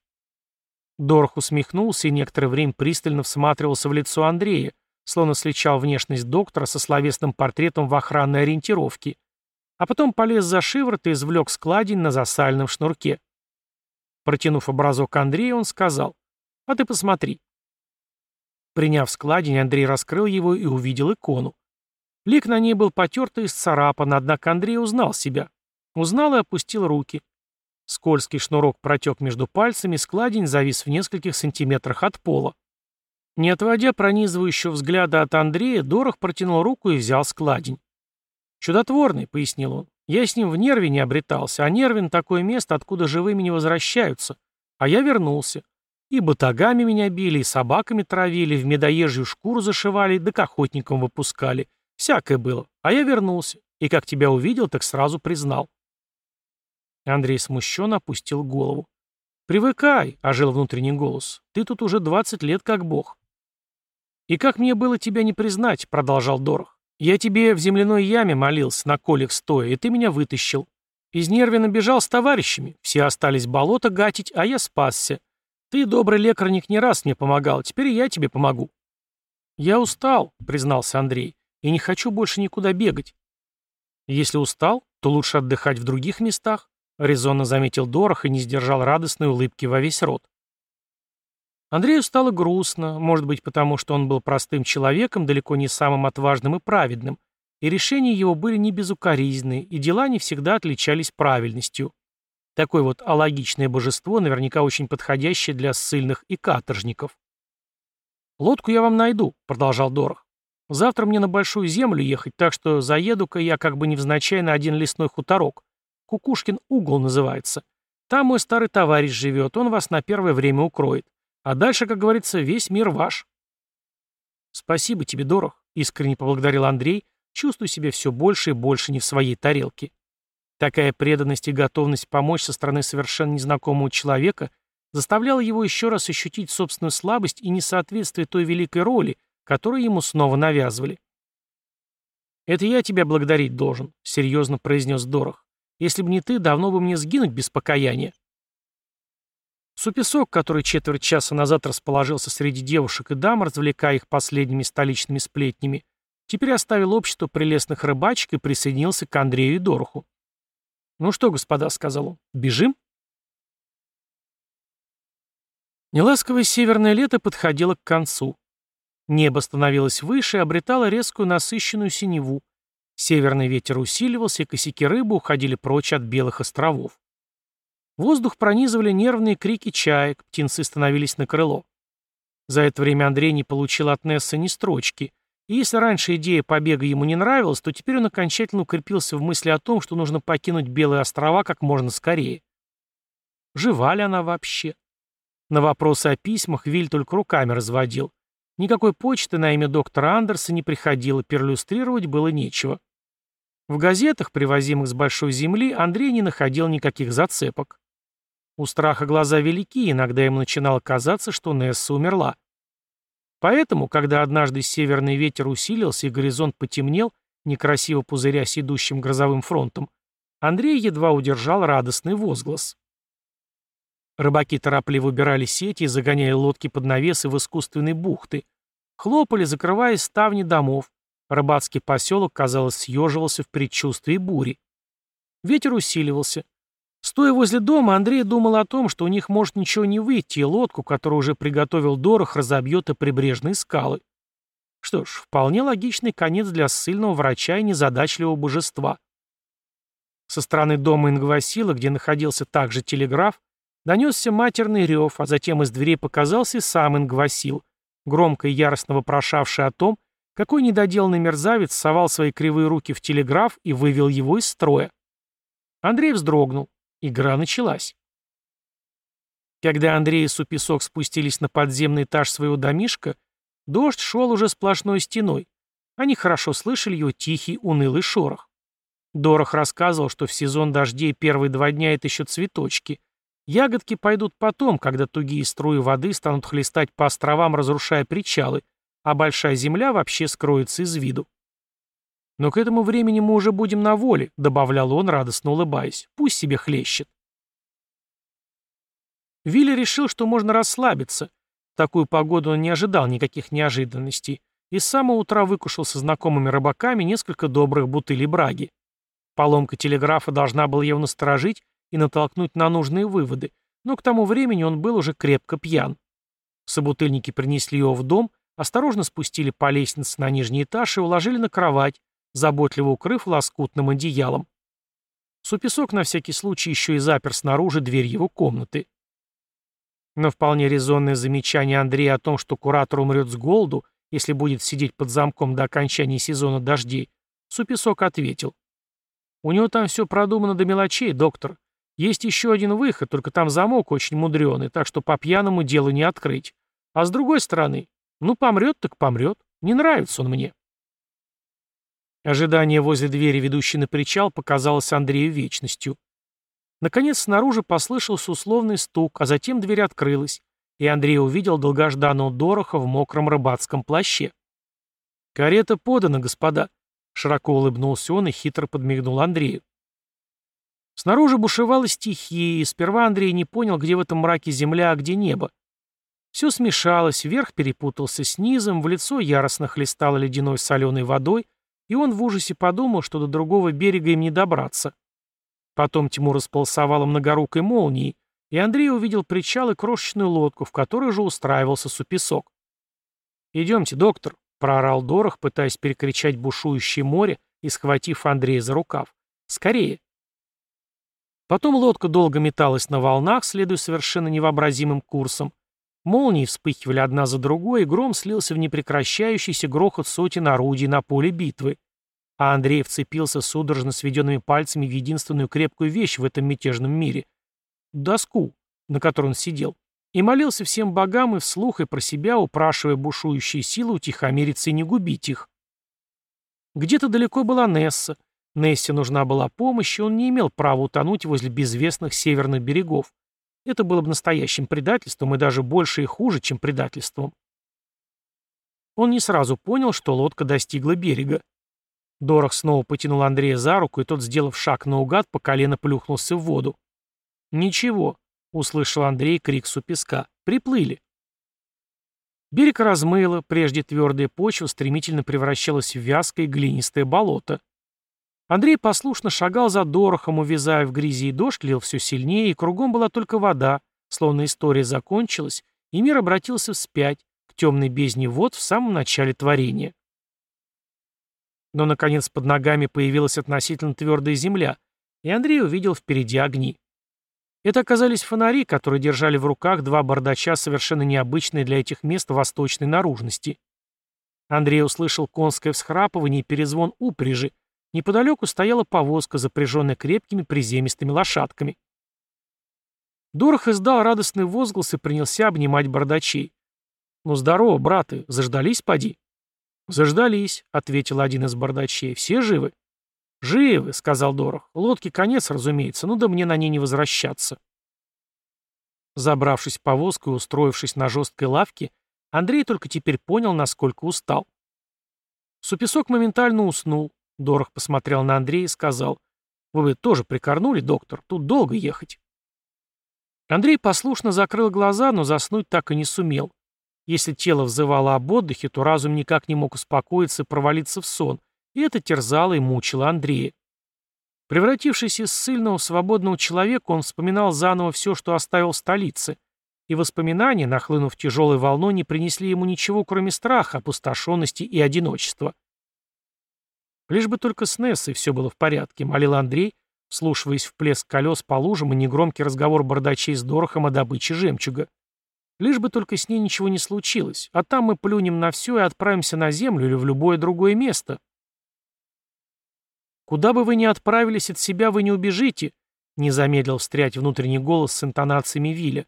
Speaker 1: Дорох усмехнулся и некоторое время пристально всматривался в лицо Андрея, словно сличал внешность доктора со словесным портретом в охранной ориентировке, а потом полез за шиворот и извлек складень на засальном шнурке. Протянув образок Андрею, он сказал, «А ты посмотри». Приняв складень, Андрей раскрыл его и увидел икону. Лик на ней был потертый и сцарапан, однако Андрей узнал себя. Узнал и опустил руки. Скользкий шнурок протек между пальцами, складень завис в нескольких сантиметрах от пола. Не отводя пронизывающего взгляда от Андрея, Дорох протянул руку и взял складень. «Чудотворный», — пояснил он. «Я с ним в Нерве не обретался, а Нервин — такое место, откуда живыми не возвращаются. А я вернулся. И батагами меня били, и собаками травили, в медоежью шкуру зашивали, да к охотникам выпускали. Всякое было. А я вернулся. И как тебя увидел, так сразу признал». Андрей смущенно опустил голову. «Привыкай», — ожил внутренний голос. «Ты тут уже двадцать лет как бог». «И как мне было тебя не признать», — продолжал Дорох. Я тебе в земляной яме молился, на колях стоя, и ты меня вытащил. Из Нервина бежал с товарищами. Все остались болото гатить, а я спасся. Ты, добрый лекарник, не раз мне помогал, теперь я тебе помогу. Я устал, признался Андрей, и не хочу больше никуда бегать. Если устал, то лучше отдыхать в других местах, резонно заметил Дорох и не сдержал радостной улыбки во весь рот. Андрею стало грустно, может быть потому, что он был простым человеком, далеко не самым отважным и праведным, и решения его были не безукоризненные, и дела не всегда отличались правильностью. Такое вот алогичное божество, наверняка очень подходящее для ссыльных и каторжников. «Лодку я вам найду», — продолжал Дорох. «Завтра мне на Большую Землю ехать, так что заеду-ка я как бы невзначай на один лесной хуторок. Кукушкин угол называется. Там мой старый товарищ живет, он вас на первое время укроет. А дальше, как говорится, весь мир ваш. Спасибо тебе, Дорох, искренне поблагодарил Андрей, чувствуя себя все больше и больше не в своей тарелке. Такая преданность и готовность помочь со стороны совершенно незнакомого человека заставляла его еще раз ощутить собственную слабость и несоответствие той великой роли, которую ему снова навязывали. «Это я тебя благодарить должен», — серьезно произнес Дорох. «Если бы не ты, давно бы мне сгинуть без покаяния». Супесок, который четверть часа назад расположился среди девушек и дам, развлекая их последними столичными сплетнями, теперь оставил общество прелестных рыбачек и присоединился к Андрею и Дороху. «Ну что, господа», — сказал он, — «бежим?» Неласковое северное лето подходило к концу. Небо становилось выше и обретало резкую насыщенную синеву. Северный ветер усиливался, и косяки рыбы уходили прочь от белых островов. Воздух пронизывали нервные крики чаек, птенцы становились на крыло. За это время Андрей не получил от Несса ни строчки, и если раньше идея побега ему не нравилась, то теперь он окончательно укрепился в мысли о том, что нужно покинуть Белые острова как можно скорее. Жива ли она вообще? На вопросы о письмах Виль только руками разводил. Никакой почты на имя доктора Андерса не приходило, перлюстрировать было нечего. В газетах, привозимых с большой земли, Андрей не находил никаких зацепок. У страха глаза велики, иногда ему начинало казаться, что Несса умерла. Поэтому, когда однажды северный ветер усилился и горизонт потемнел, некрасиво пузырясь идущим грозовым фронтом, Андрей едва удержал радостный возглас. Рыбаки торопливо убирали сети и загоняли лодки под навесы в искусственные бухты. Хлопали, закрывая ставни домов. Рыбацкий поселок, казалось, съеживался в предчувствии бури. Ветер усиливался. Стоя возле дома, Андрей думал о том, что у них может ничего не выйти, и лодку, которую уже приготовил Дорох, разобьет и прибрежные скалы. Что ж, вполне логичный конец для ссыльного врача и незадачливого божества. Со стороны дома Ингвасила, где находился также телеграф, донесся матерный рев, а затем из дверей показался сам Ингвасил, громко и яростно вопрошавший о том, какой недоделанный мерзавец совал свои кривые руки в телеграф и вывел его из строя. Андрей вздрогнул. Игра началась. Когда Андрей и Супесок спустились на подземный этаж своего домишка, дождь шел уже сплошной стеной. Они хорошо слышали его тихий, унылый шорох. Дорох рассказывал, что в сезон дождей первые два дня это еще цветочки. Ягодки пойдут потом, когда тугие струи воды станут хлестать по островам, разрушая причалы, а большая земля вообще скроется из виду. «Но к этому времени мы уже будем на воле», — добавлял он, радостно улыбаясь. «Пусть себе хлещет». Вилли решил, что можно расслабиться. В такую погоду он не ожидал никаких неожиданностей и с самого утра выкушал со знакомыми рыбаками несколько добрых бутылей браги. Поломка телеграфа должна была его насторожить и натолкнуть на нужные выводы, но к тому времени он был уже крепко пьян. Собутыльники принесли его в дом, осторожно спустили по лестнице на нижний этаж и уложили на кровать, заботливо укрыв лоскутным одеялом. Супесок на всякий случай еще и запер снаружи дверь его комнаты. Но вполне резонное замечание Андрея о том, что куратор умрет с голоду, если будет сидеть под замком до окончания сезона дождей, Супесок ответил. «У него там все продумано до мелочей, доктор. Есть еще один выход, только там замок очень мудреный, так что по пьяному делу не открыть. А с другой стороны, ну помрет так помрет. Не нравится он мне». Ожидание возле двери, ведущей на причал, показалось Андрею вечностью. Наконец снаружи послышался условный стук, а затем дверь открылась, и Андрей увидел долгожданного Дороха в мокром рыбацком плаще. «Карета подана, господа», — широко улыбнулся он и хитро подмигнул Андрею. Снаружи бушевала стихия, и сперва Андрей не понял, где в этом мраке земля, а где небо. Все смешалось, вверх перепутался с низом, в лицо яростно хлестало ледяной соленой водой, и он в ужасе подумал, что до другого берега им не добраться. Потом тьму располосовало многорукой молнией, и Андрей увидел причал и крошечную лодку, в которой же устраивался супесок. «Идемте, доктор», — проорал Дорох, пытаясь перекричать бушующее море и схватив Андрея за рукав. «Скорее!» Потом лодка долго металась на волнах, следуя совершенно невообразимым курсом. Молнии вспыхивали одна за другой, и гром слился в непрекращающийся грохот сотен орудий на поле битвы. А Андрей вцепился судорожно сведенными пальцами в единственную крепкую вещь в этом мятежном мире — доску, на которой он сидел, и молился всем богам и вслух и про себя, упрашивая бушующие силы утихомириться и не губить их. Где-то далеко была Несса. Нессе нужна была помощь, и он не имел права утонуть возле безвестных северных берегов. Это было бы настоящим предательством и даже больше и хуже, чем предательством. Он не сразу понял, что лодка достигла берега. Дорох снова потянул Андрея за руку, и тот, сделав шаг наугад, по колено плюхнулся в воду. Ничего, — услышал Андрей крик с у песка. «Приплыли». Берег размыло, прежде твердая почва стремительно превращалась в вязкое глинистое болото. Андрей послушно шагал за дорохом, увязая в грязи, дождь лил все сильнее, и кругом была только вода, словно история закончилась, и мир обратился вспять, к темной бездне вод в самом начале творения. Но, наконец, под ногами появилась относительно твердая земля, и Андрей увидел впереди огни. Это оказались фонари, которые держали в руках два бардача совершенно необычные для этих мест восточной наружности. Андрей услышал конское всхрапывание и перезвон упряжи. Неподалеку стояла повозка, запряженная крепкими приземистыми лошадками. Дорох издал радостный возглас и принялся обнимать бардачей. «Ну здорово, браты, заждались, поди?» «Заждались», — ответил один из бардачей. «Все живы?» «Живы», — сказал Дорох. «Лодки конец, разумеется, ну да мне на ней не возвращаться». Забравшись в повозку и устроившись на жесткой лавке, Андрей только теперь понял, насколько устал. Супесок моментально уснул. Дорох посмотрел на Андрея и сказал, «Вы тоже прикорнули, доктор, тут долго ехать». Андрей послушно закрыл глаза, но заснуть так и не сумел. Если тело взывало об отдыхе, то разум никак не мог успокоиться и провалиться в сон, и это терзало и мучило Андрея. Превратившись из сильного свободного человека, он вспоминал заново все, что оставил в столице, и воспоминания, нахлынув тяжелой волной, не принесли ему ничего, кроме страха, опустошенности и одиночества. Лишь бы только с Нессой все было в порядке, молил Андрей, слушаясь в плеск колес по лужам и негромкий разговор бардачей с Дорохом о добыче жемчуга. Лишь бы только с ней ничего не случилось, а там мы плюнем на все и отправимся на землю или в любое другое место. «Куда бы вы ни отправились от себя, вы не убежите», — не замедлил встрять внутренний голос с интонациями Виля.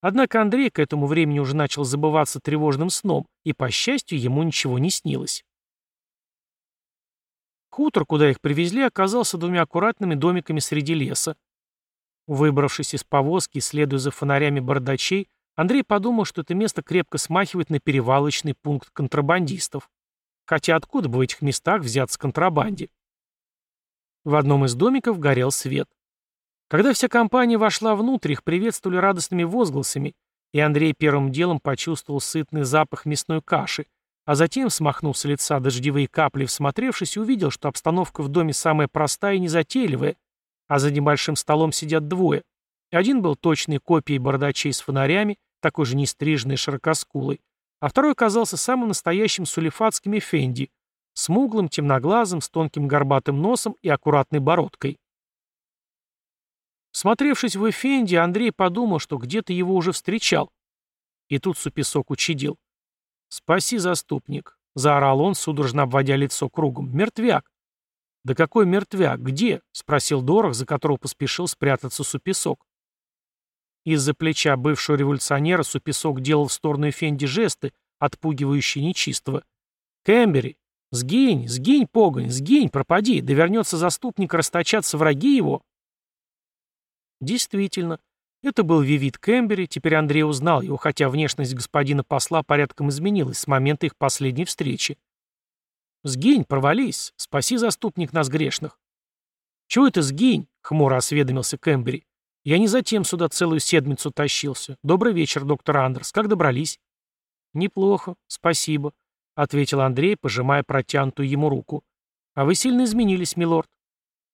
Speaker 1: Однако Андрей к этому времени уже начал забываться тревожным сном, и, по счастью, ему ничего не снилось. Хутор, куда их привезли, оказался двумя аккуратными домиками среди леса. Выбравшись из повозки следуя за фонарями бардачей, Андрей подумал, что это место крепко смахивает на перевалочный пункт контрабандистов. Хотя откуда бы в этих местах взяться контрабанде? В одном из домиков горел свет. Когда вся компания вошла внутрь, их приветствовали радостными возгласами, и Андрей первым делом почувствовал сытный запах мясной каши, а затем смахнул с лица дождевые капли, всмотревшись, увидел, что обстановка в доме самая простая и незатейливая, а за небольшим столом сидят двое. Один был точной копией бардачей с фонарями, такой же нестриженный и широкоскулый, а второй оказался самым настоящим сулифатским эфенди, Смуглым, темноглазым, с тонким горбатым носом и аккуратной бородкой. Смотревшись в Эфенди, Андрей подумал, что где-то его уже встречал. И тут Супесок учидил. «Спаси, заступник!» — заорал он, судорожно обводя лицо кругом. «Мертвяк!» «Да какой мертвяк? Где?» — спросил Дорох, за которого поспешил спрятаться Супесок. Из-за плеча бывшего революционера Супесок делал в сторону Эфенди жесты, отпугивающие нечистого. «Кэмбери, Сгинь, сгинь, погонь, сгинь, пропади, да вернется заступник расточаться враги его. Действительно, это был Вивит Кэмбери, теперь Андрей узнал его, хотя внешность господина посла порядком изменилась с момента их последней встречи. «Сгинь, провались, спаси, заступник нас грешных». «Чего это сгинь?» — хмуро осведомился Кэмбери. «Я не затем сюда целую седмицу тащился. Добрый вечер, доктор Андерс. Как добрались?» «Неплохо, спасибо. — ответил Андрей, пожимая протянутую ему руку. «А вы сильно изменились, милорд».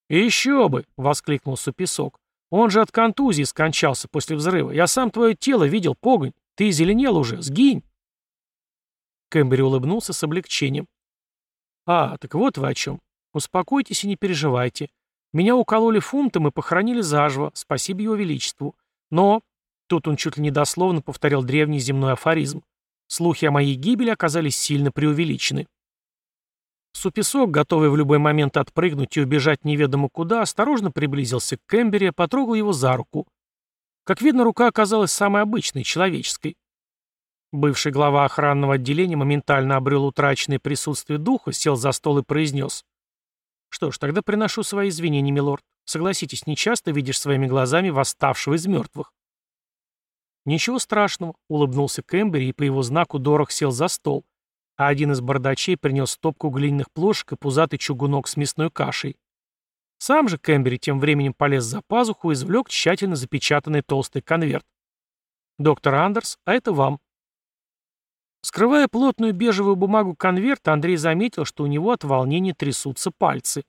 Speaker 1: «Еще бы!» — воскликнул Супесок. «Он же от контузии скончался после взрыва. Я сам твое тело видел, погонь. Ты зеленел уже, сгинь!» Кэмбери улыбнулся с облегчением. «А, так вот вы о чем. Успокойтесь и не переживайте. Меня укололи фунтом и похоронили заживо, спасибо его величеству. Но...» Тут он чуть ли не дословно повторял древний земной афоризм. Слухи о моей гибели оказались сильно преувеличены. Супесок, готовый в любой момент отпрыгнуть и убежать неведомо куда, осторожно приблизился к Кэмбере, потрогал его за руку. Как видно, рука оказалась самой обычной, человеческой. Бывший глава охранного отделения моментально обрел утраченное присутствие духа, сел за стол и произнес. «Что ж, тогда приношу свои извинения, милорд. Согласитесь, нечасто видишь своими глазами восставшего из мертвых». «Ничего страшного», — улыбнулся Кэмбери, и по его знаку Дорох сел за стол, а один из бардачей принес стопку глиняных плошек и пузатый чугунок с мясной кашей. Сам же Кэмбери тем временем полез за пазуху и извлек тщательно запечатанный толстый конверт. «Доктор Андерс, а это вам». Скрывая плотную бежевую бумагу конверта, Андрей заметил, что у него от волнения трясутся пальцы.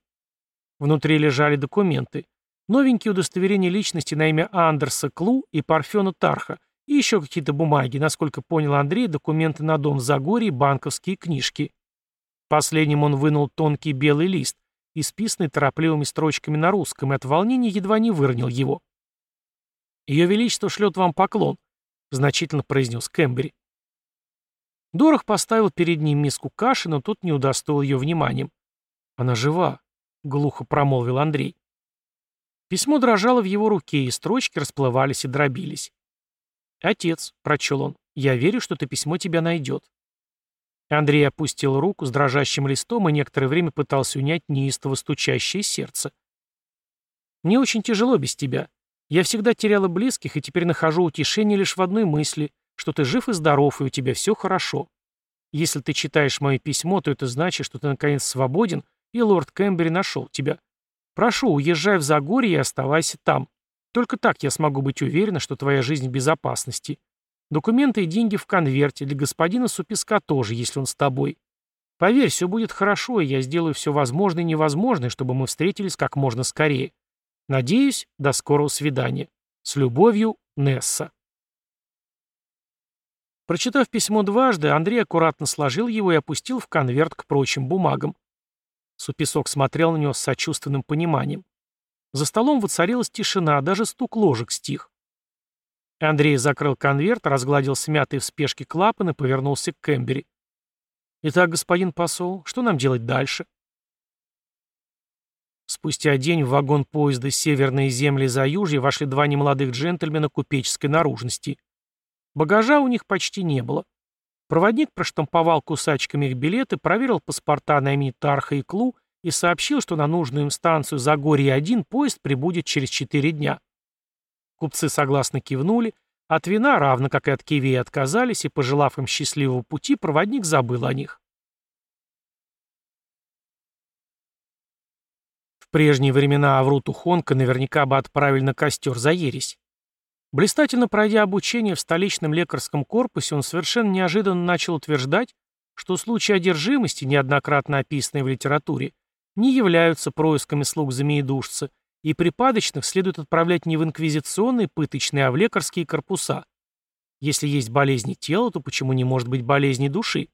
Speaker 1: Внутри лежали документы. Новенькие удостоверения личности на имя Андерса Клу и Парфена Тарха, и еще какие-то бумаги, насколько понял Андрей, документы на дом в Загорье и банковские книжки. Последним он вынул тонкий белый лист, исписанный торопливыми строчками на русском, и от волнения едва не выронил его. «Ее Величество шлет вам поклон», — значительно произнес Кэмбери. Дорох поставил перед ним миску каши, но тот не удостоил ее вниманием. «Она жива», — глухо промолвил Андрей. Письмо дрожало в его руке, и строчки расплывались и дробились. «Отец», — прочел он, — «я верю, что это письмо тебя найдет». Андрей опустил руку с дрожащим листом и некоторое время пытался унять неистово стучащее сердце. «Мне очень тяжело без тебя. Я всегда теряла близких и теперь нахожу утешение лишь в одной мысли, что ты жив и здоров, и у тебя все хорошо. Если ты читаешь мое письмо, то это значит, что ты наконец свободен, и лорд Кэмбери нашел тебя. Прошу, уезжай в Загорье и оставайся там. Только так я смогу быть уверена, что твоя жизнь в безопасности. Документы и деньги в конверте, для господина Суписка тоже, если он с тобой. Поверь, все будет хорошо, и я сделаю все возможное и невозможное, чтобы мы встретились как можно скорее. Надеюсь, до скорого свидания. С любовью, Несса. Прочитав письмо дважды, Андрей аккуратно сложил его и опустил в конверт к прочим бумагам. Супесок смотрел на него с сочувственным пониманием. За столом воцарилась тишина, даже стук ложек стих. Андрей закрыл конверт, разгладил смятый в спешке клапан и повернулся к Кэмбери. «Итак, господин посол, что нам делать дальше?» Спустя день в вагон поезда «Северные земли Заюжья» вошли два немолодых джентльмена купеческой наружности. Багажа у них почти не было. Проводник проштамповал кусачками их билеты, проверил паспорта на имени Тарха и Клу и сообщил, что на нужную им станцию Загорье-1 поезд прибудет через 4 дня. Купцы согласно кивнули, от вина, равно как и от кивей, отказались, и, пожелав им счастливого пути, проводник забыл о них. В прежние времена Авруту Хонка наверняка бы отправили на костер за ересь. Блистательно пройдя обучение в столичном лекарском корпусе, он совершенно неожиданно начал утверждать, что случаи одержимости, неоднократно описанные в литературе, не являются происками слуг змеедушца, и припадочных следует отправлять не в инквизиционные пыточные, а в лекарские корпуса. Если есть болезни тела, то почему не может быть болезни души?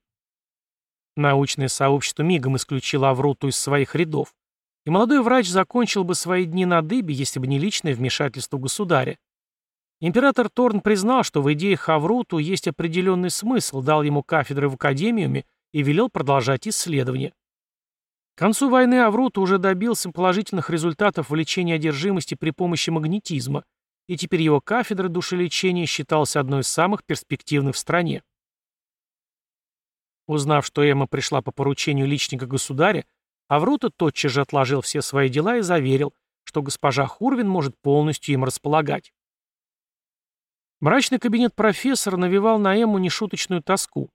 Speaker 1: Научное сообщество мигом исключило Авруту из своих рядов, и молодой врач закончил бы свои дни на дыбе, если бы не личное вмешательство государя. Император Торн признал, что в идее Хавруту есть определенный смысл, дал ему кафедры в академиуме и велел продолжать исследования. К концу войны Авруту уже добился положительных результатов в лечении одержимости при помощи магнетизма, и теперь его кафедра душелечения считалась одной из самых перспективных в стране. Узнав, что Эмма пришла по поручению личника государя, Аврута тотчас же отложил все свои дела и заверил, что госпожа Хурвин может полностью им располагать. Мрачный кабинет профессора навевал на Эмму нешуточную тоску.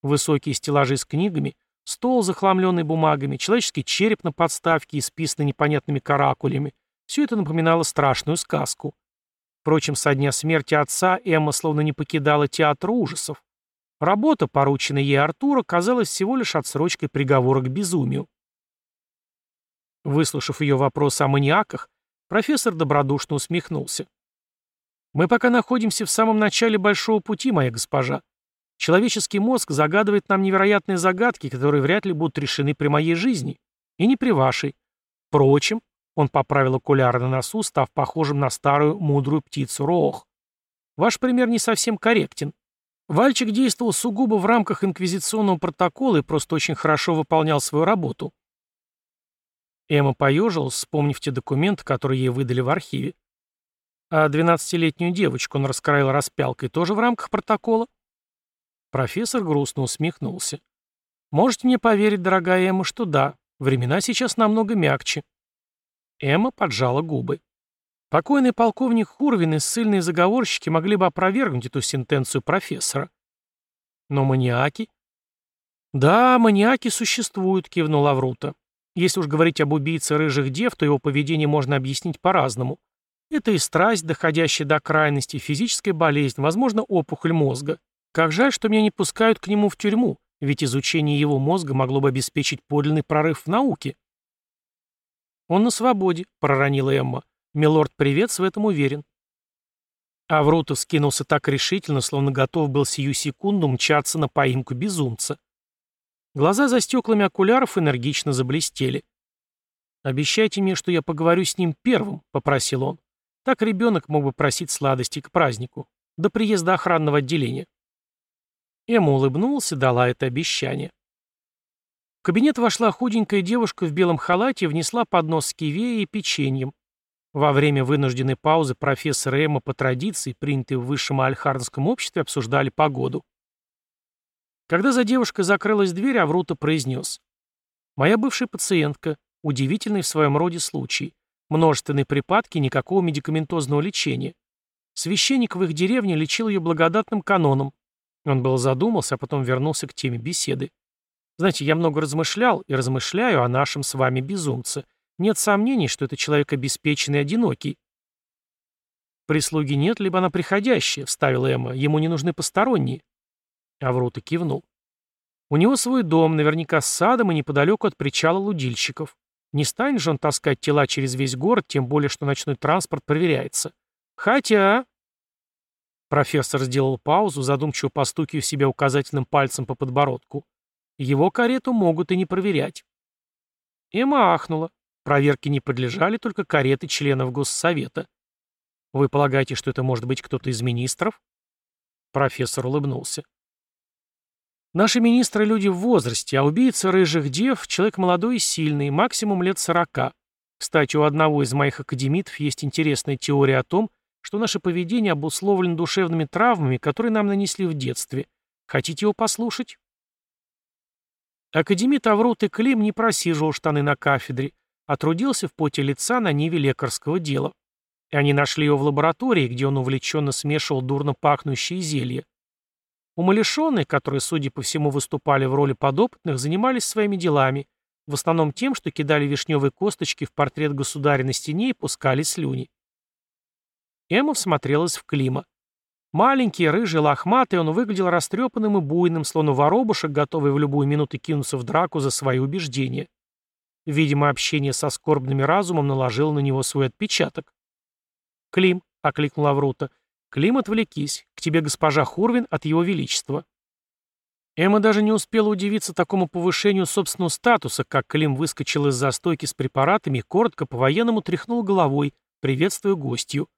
Speaker 1: Высокие стеллажи с книгами, стол, захламленный бумагами, человеческий череп на подставке, исписанный непонятными каракулями — все это напоминало страшную сказку. Впрочем, со дня смерти отца Эмма словно не покидала театр ужасов. Работа, порученная ей Артура, казалась всего лишь отсрочкой приговора к безумию. Выслушав ее вопрос о маниаках, профессор добродушно усмехнулся. Мы пока находимся в самом начале большого пути, моя госпожа. Человеческий мозг загадывает нам невероятные загадки, которые вряд ли будут решены при моей жизни. И не при вашей. Впрочем, он поправил окуляр на носу, став похожим на старую мудрую птицу Роох. Ваш пример не совсем корректен. Вальчик действовал сугубо в рамках инквизиционного протокола и просто очень хорошо выполнял свою работу. Эмма поежилась, вспомнив те документы, которые ей выдали в архиве. А двенадцатилетнюю девочку он раскроил распялкой тоже в рамках протокола? Профессор грустно усмехнулся. Можете мне поверить, дорогая Эмма, что да, времена сейчас намного мягче. Эмма поджала губы. Покойный полковник Хурвин и ссыльные заговорщики могли бы опровергнуть эту сентенцию профессора. Но маниаки? Да, маниаки существуют, кивнул Аврута. Если уж говорить об убийце рыжих дев, то его поведение можно объяснить по-разному. Это и страсть, доходящая до крайности, физическая болезнь, возможно, опухоль мозга. Как жаль, что меня не пускают к нему в тюрьму, ведь изучение его мозга могло бы обеспечить подлинный прорыв в науке. «Он на свободе», — проронила Эмма. «Милорд Привец в этом уверен». Аврутов скинулся так решительно, словно готов был сию секунду мчаться на поимку безумца. Глаза за стеклами окуляров энергично заблестели. «Обещайте мне, что я поговорю с ним первым», — попросил он. Так ребенок мог бы просить сладости к празднику. До приезда охранного отделения. Эмма улыбнулась и дала это обещание. В кабинет вошла худенькая девушка в белом халате и внесла поднос с кивеей и печеньем. Во время вынужденной паузы профессор Эмма по традиции, принятой в высшем альхарнском обществе, обсуждали погоду. Когда за девушкой закрылась дверь, Аврута произнес. «Моя бывшая пациентка, удивительный в своем роде случай. Множественные припадки, никакого медикаментозного лечения. Священник в их деревне лечил ее благодатным каноном. Он был задумался, а потом вернулся к теме беседы. Знаете, я много размышлял и размышляю о нашем с вами безумце. Нет сомнений, что это человек обеспеченный и одинокий. «Прислуги нет, либо она приходящая», — вставила Эмма. «Ему не нужны посторонние». Аврута кивнул. «У него свой дом, наверняка с садом и неподалеку от причала лудильщиков. Не станет же он таскать тела через весь город, тем более, что ночной транспорт проверяется. Хотя...» Профессор сделал паузу, задумчиво постукивая себя указательным пальцем по подбородку. Его карету могут и не проверять. Эмма ахнула. Проверки не подлежали только кареты членов Госсовета. Вы полагаете, что это может быть кто-то из министров? Профессор улыбнулся. Наши министры люди в возрасте, а убийца рыжих дев — человек молодой и сильный, максимум лет сорока. Кстати, у одного из моих академитов есть интересная теория о том, что наше поведение обусловлено душевными травмами, которые нам нанесли в детстве. Хотите его послушать? Академит Аврот и Клим не просиживал штаны на кафедре, а трудился в поте лица на ниве лекарского дела. И они нашли его в лаборатории, где он увлеченно смешивал дурно пахнущие зелья. Умалишенные, которые, судя по всему, выступали в роли подопытных, занимались своими делами, в основном тем, что кидали вишневые косточки в портрет государя на стене и пускали слюни. Эмма всмотрелась в Клима. Маленький, рыжий, лохматый, он выглядел растрепанным и буйным, словно воробушек, готовый в любую минуту кинуться в драку за свои убеждения. Видимо, общение со скорбными разумом наложило на него свой отпечаток. «Клим», — окликнул Аврута, — «Клим, отвлекись. К тебе госпожа Хурвин от его величества». Эмма даже не успела удивиться такому повышению собственного статуса, как Клим выскочил из застойки с препаратами и коротко по-военному тряхнул головой, приветствуя гостью.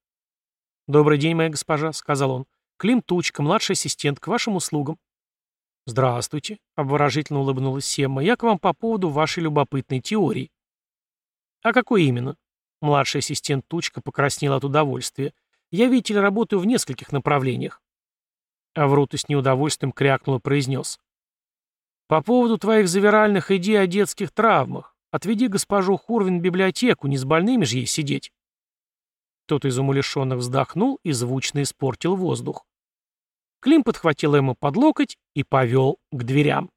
Speaker 1: «Добрый день, моя госпожа», — сказал он. «Клим Тучка, младший ассистент, к вашим услугам». «Здравствуйте», — обворожительно улыбнулась Семма. «Я к вам по поводу вашей любопытной теории». «А какой именно?» Младший ассистент Тучка покраснел от удовольствия. «Я, видите ли, работаю в нескольких направлениях». Аврута с неудовольствием крякнул и произнес. «По поводу твоих завиральных идей о детских травмах. Отведи госпожу Хурвин в библиотеку, не с больными же ей сидеть». Кто-то из умалишенных вздохнул и звучно испортил воздух. Клим подхватил ему под локоть и повел к дверям.